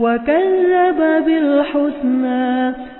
وكذب بالحسنى